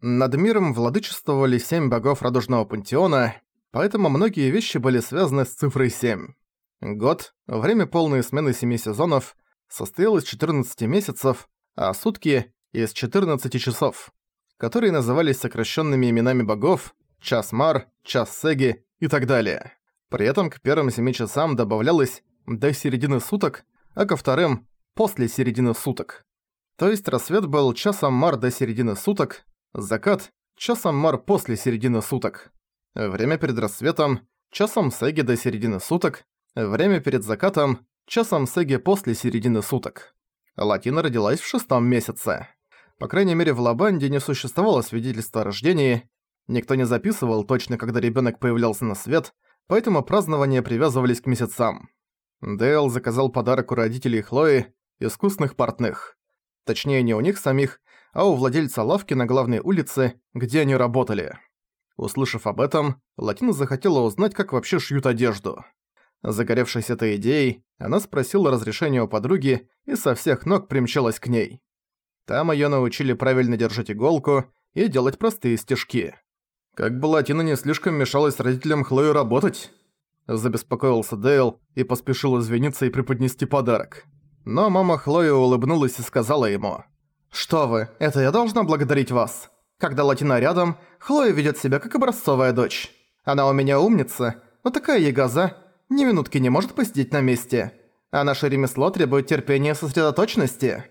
Над миром владычествовали семь богов радужного пантеона, поэтому многие вещи были связаны с цифрой 7. Год, время полной смены семи сезонов, состоял из 14 месяцев, а сутки – из 14 часов, которые назывались сокращенными именами богов час Мар, час Сеги и так далее. При этом к первым семи часам добавлялось до середины суток, а ко вторым – после середины суток. То есть рассвет был часом Мар до середины суток, закат – часом Мар после середины суток. Время перед рассветом – часом Сеги до середины суток, время перед закатом – часом Сеги после середины суток. Латина родилась в шестом месяце. По крайней мере, в Лабанде не существовало свидетельства о рождении, никто не записывал точно, когда ребенок появлялся на свет, поэтому празднования привязывались к месяцам. Дейл заказал подарок у родителей Хлои, искусных портных. Точнее, не у них самих, а у владельца лавки на главной улице, где они работали. Услышав об этом, Латина захотела узнать, как вообще шьют одежду. Загоревшись этой идеей, она спросила разрешения у подруги и со всех ног примчалась к ней. Там её научили правильно держать иголку и делать простые стежки. Как бы Латина не слишком мешалась родителям Хлою работать, забеспокоился Дейл и поспешил извиниться и преподнести подарок. Но мама Хлоя улыбнулась и сказала ему, «Что вы, это я должна благодарить вас. Когда Латина рядом, Хлоя ведёт себя как образцовая дочь. Она у меня умница, но такая ягоза, ни минутки не может посидеть на месте. А наше ремесло требует терпения и сосредоточенности».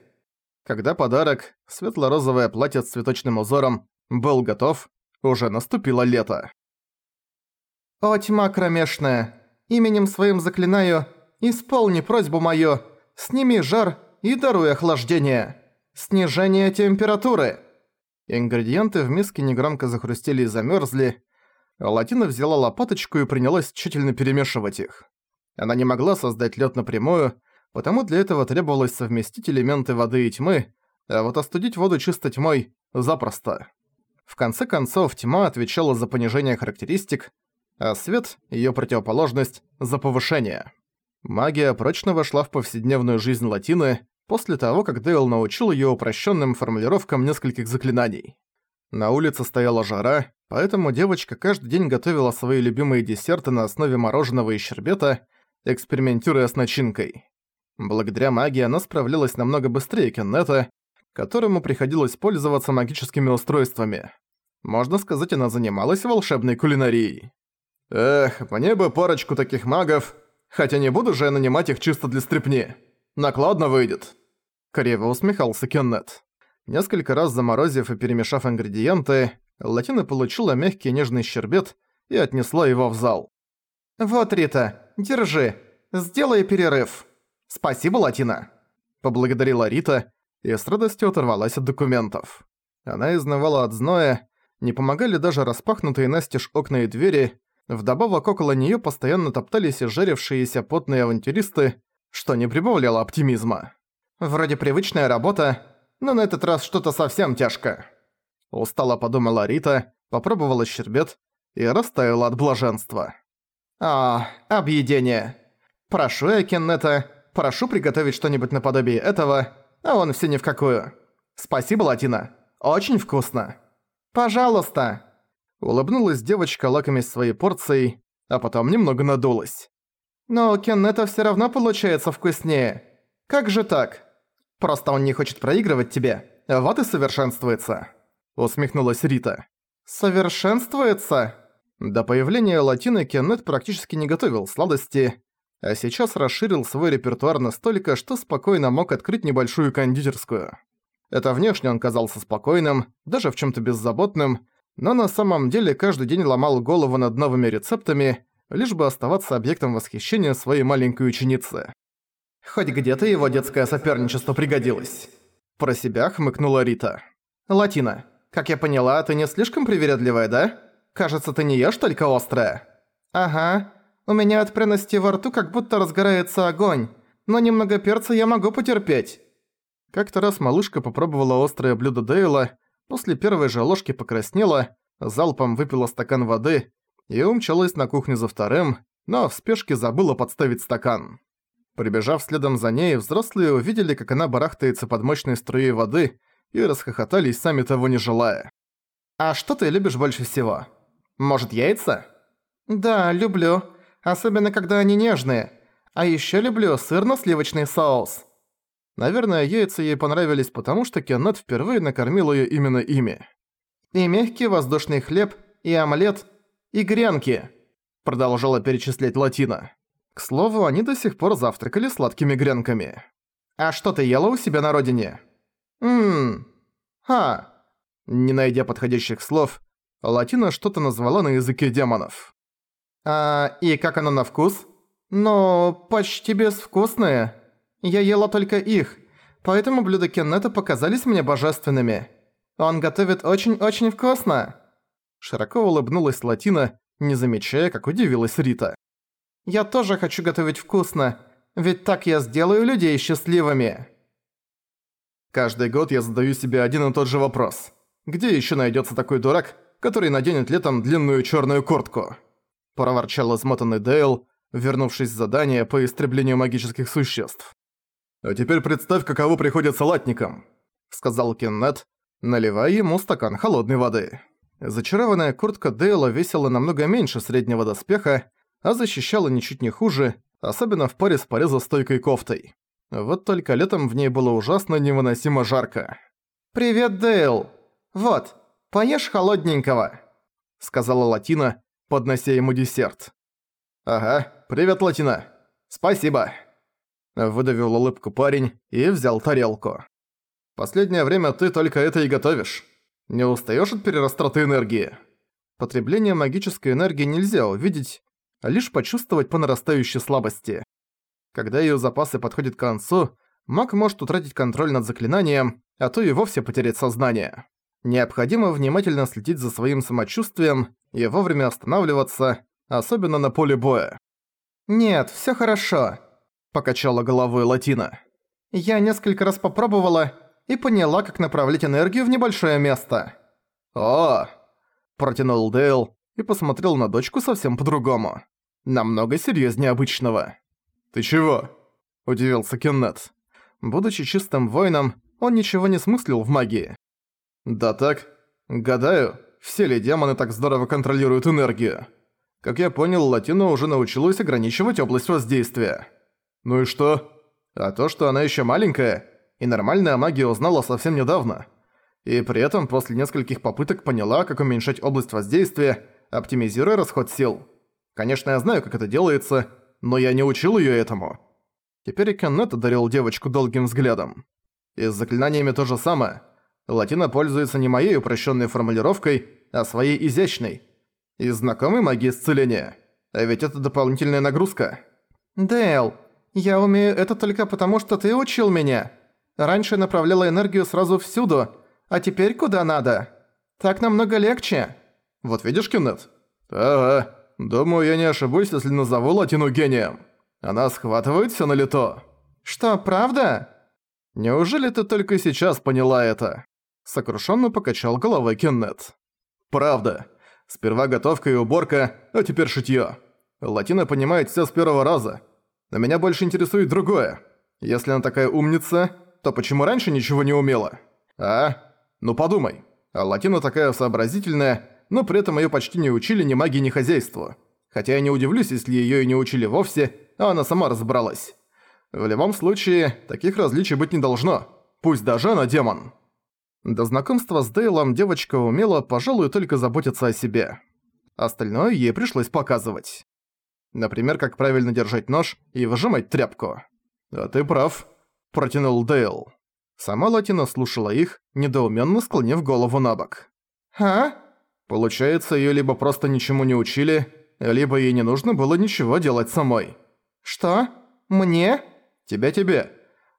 Когда подарок, светло-розовое платье с цветочным узором, был готов, уже наступило лето. «О, тьма кромешная, именем своим заклинаю, исполни просьбу мою, сними жар и даруй охлаждение. Снижение температуры». Ингредиенты в миске негромко захрустели и замерзли. Латина взяла лопаточку и принялась тщательно перемешивать их. Она не могла создать лед напрямую, потому для этого требовалось совместить элементы воды и тьмы, а вот остудить воду чисто тьмой – запросто. В конце концов, тьма отвечала за понижение характеристик, а свет, ее противоположность, за повышение. Магия прочно вошла в повседневную жизнь Латины после того, как Дейл научил ее упрощенным формулировкам нескольких заклинаний. На улице стояла жара, поэтому девочка каждый день готовила свои любимые десерты на основе мороженого и щербета, экспериментируя с начинкой. Благодаря магии она справлялась намного быстрее Кеннета, которому приходилось пользоваться магическими устройствами. Можно сказать, она занималась волшебной кулинарией. Эх, мне бы парочку таких магов, хотя не буду же я нанимать их чисто для стряпни. Накладно выйдет. Криво усмехался Кеннет. Несколько раз заморозив и перемешав ингредиенты, Латина получила мягкий нежный щербет и отнесла его в зал. «Вот, Рита, держи, сделай перерыв». «Спасибо, Латина!» Поблагодарила Рита и с радостью оторвалась от документов. Она изнывала от зноя, не помогали даже распахнутые настежь окна и двери, вдобавок около неё постоянно топтались изжарившиеся потные авантюристы, что не прибавляло оптимизма. «Вроде привычная работа, но на этот раз что-то совсем тяжко». Устало подумала Рита, попробовала щербет и растаяла от блаженства. «А, объедение. Прошу я Кеннета, Прошу приготовить что-нибудь наподобие этого, а он все ни в какую. Спасибо, Латина. Очень вкусно. Пожалуйста. Улыбнулась девочка, лакомясь своей порцией, а потом немного надулась. Но Кеннета все равно получается вкуснее. Как же так? Просто он не хочет проигрывать тебе. Вот и совершенствуется. Усмехнулась Рита. Совершенствуется? До появления Латины Кеннет практически не готовил сладости, а сейчас расширил свой репертуар настолько, что спокойно мог открыть небольшую кондитерскую. Это внешне он казался спокойным, даже в чём-то беззаботным, но на самом деле каждый день ломал голову над новыми рецептами, лишь бы оставаться объектом восхищения своей маленькой ученицы. «Хоть где-то его детское соперничество пригодилось», – про себя хмыкнула Рита. «Латина, как я поняла, ты не слишком привередливая, да? Кажется, ты не ешь только острое». «Ага, у меня от пряности во рту как будто разгорается огонь, но немного перца я могу потерпеть». Как-то раз малышка попробовала острое блюдо Дейла, после первой же ложки покраснела, залпом выпила стакан воды и умчалась на кухню за вторым, но в спешке забыла подставить стакан. Прибежав следом за ней, взрослые увидели, как она барахтается под мощной струей воды и расхохотались, сами того не желая. «А что ты любишь больше всего? Может, яйца?» «Да, люблю. Особенно, когда они нежные. А ещё люблю сырно-сливочный соус». Наверное, яйца ей понравились потому, что Кеннет впервые накормил её именно ими. «И мягкий воздушный хлеб, и омлет, и гренки», продолжала перечислять Латина. К слову, они до сих пор завтракали сладкими гренками. «А что ты ела у себя на родине?» «Ммм... Ха...» Не найдя подходящих слов, Латина что-то назвала на языке демонов. «А и как оно на вкус?» «Ну, почти безвкусное. Я ела только их, поэтому блюда Кеннета показались мне божественными. Он готовит очень-очень вкусно!» Широко улыбнулась Латина, не замечая, как удивилась Рита. «Я тоже хочу готовить вкусно, ведь так я сделаю людей счастливыми!» Каждый год я задаю себе один и тот же вопрос. Где ещё найдётся такой дурак, который наденет летом длинную чёрную куртку? Проворчал измотанный Дейл, вернувшись с задания по истреблению магических существ. «А теперь представь, каково приходится латникам», — сказал Кеннет, наливая ему стакан холодной воды. Зачарованная куртка Дейла весила намного меньше среднего доспеха, а защищала ничуть не хуже, особенно в паре с порезостойкой кофтой. Вот только летом в ней было ужасно невыносимо жарко. «Привет, Дейл! Вот, поешь холодненького!» Сказала Латина, поднося ему десерт. «Ага, привет, Латина! Спасибо!» Выдавил улыбку парень и взял тарелку. «Последнее время ты только это и готовишь. Не устаёшь от перерастраты энергии?» Потребление магической энергии нельзя увидеть, а лишь почувствовать по нарастающей слабости. Когда её запасы подходят к концу, маг может утратить контроль над заклинанием, а то и вовсе потерять сознание. Необходимо внимательно следить за своим самочувствием и вовремя останавливаться, особенно на поле боя. «Нет, всё хорошо», покачала головой Латина. «Я несколько раз попробовала и поняла, как направлять энергию в небольшое место». «О!» – протянул Дейл и посмотрел на дочку совсем по-другому. Намного серьезнее обычного. «Ты чего?» – удивился Кеннет. Будучи чистым воином, он ничего не смыслил в магии. «Да так. Гадаю, все ли демоны так здорово контролируют энергию? Как я понял, Латина уже научилась ограничивать область воздействия». Ну и что? А то, что она ещё маленькая, и нормальная магия узнала совсем недавно. И при этом после нескольких попыток поняла, как уменьшать область воздействия, оптимизируя расход сил. Конечно, я знаю, как это делается, но я не учил её этому. Теперь Кеннет одарил девочку долгим взглядом. И с заклинаниями то же самое. Латина пользуется не моей упрощенной формулировкой, а своей изящной. И знакомой магии исцеления. А ведь это дополнительная нагрузка. «Дэл, «Я умею это только потому, что ты учил меня. Раньше направляла энергию сразу всюду, а теперь куда надо. Так намного легче». «Вот видишь, Кеннет?» «Ага. Думаю, я не ошибусь, если назову Латину гением. Она схватывает всё на лето». «Что, правда?» «Неужели ты только сейчас поняла это?» Сокрушенно покачал головой Кеннет. «Правда. Сперва готовка и уборка, а теперь шитьё. Латина понимает всё с первого раза. Но меня больше интересует другое. Если она такая умница, то почему раньше ничего не умела? А? Ну подумай. А Латина такая сообразительная, но при этом её почти не учили ни магии, ни хозяйству. Хотя я не удивлюсь, если её и не учили вовсе, а она сама разобралась. В любом случае, таких различий быть не должно. Пусть даже она демон. До знакомства с Дейлом девочка умела, пожалуй, только заботиться о себе. Остальное ей пришлось показывать. Например, как правильно держать нож и выжимать тряпку. «А ты прав», – протянул Дейл. Сама Латина слушала их, недоуменно склонив голову на бок. «А?» Получается, ее либо просто ничему не учили, либо ей не нужно было ничего делать самой. «Что? Мне?» «Тебя тебе.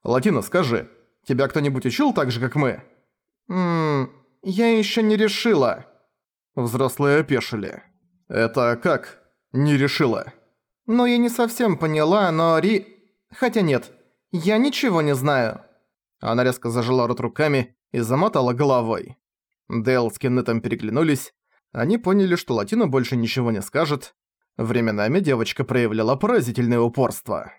Латина, скажи, тебя кто-нибудь учил так же, как мы?» «Ммм, я еще не решила». Взрослые опешили. «Это как? Не решила?» «Ну, я не совсем поняла, но Ри... Хотя нет, я ничего не знаю». Она резко зажала рот руками и замотала головой. Дейл с Кеннетом переглянулись. Они поняли, что Латина больше ничего не скажет. Временами девочка проявляла поразительное упорство.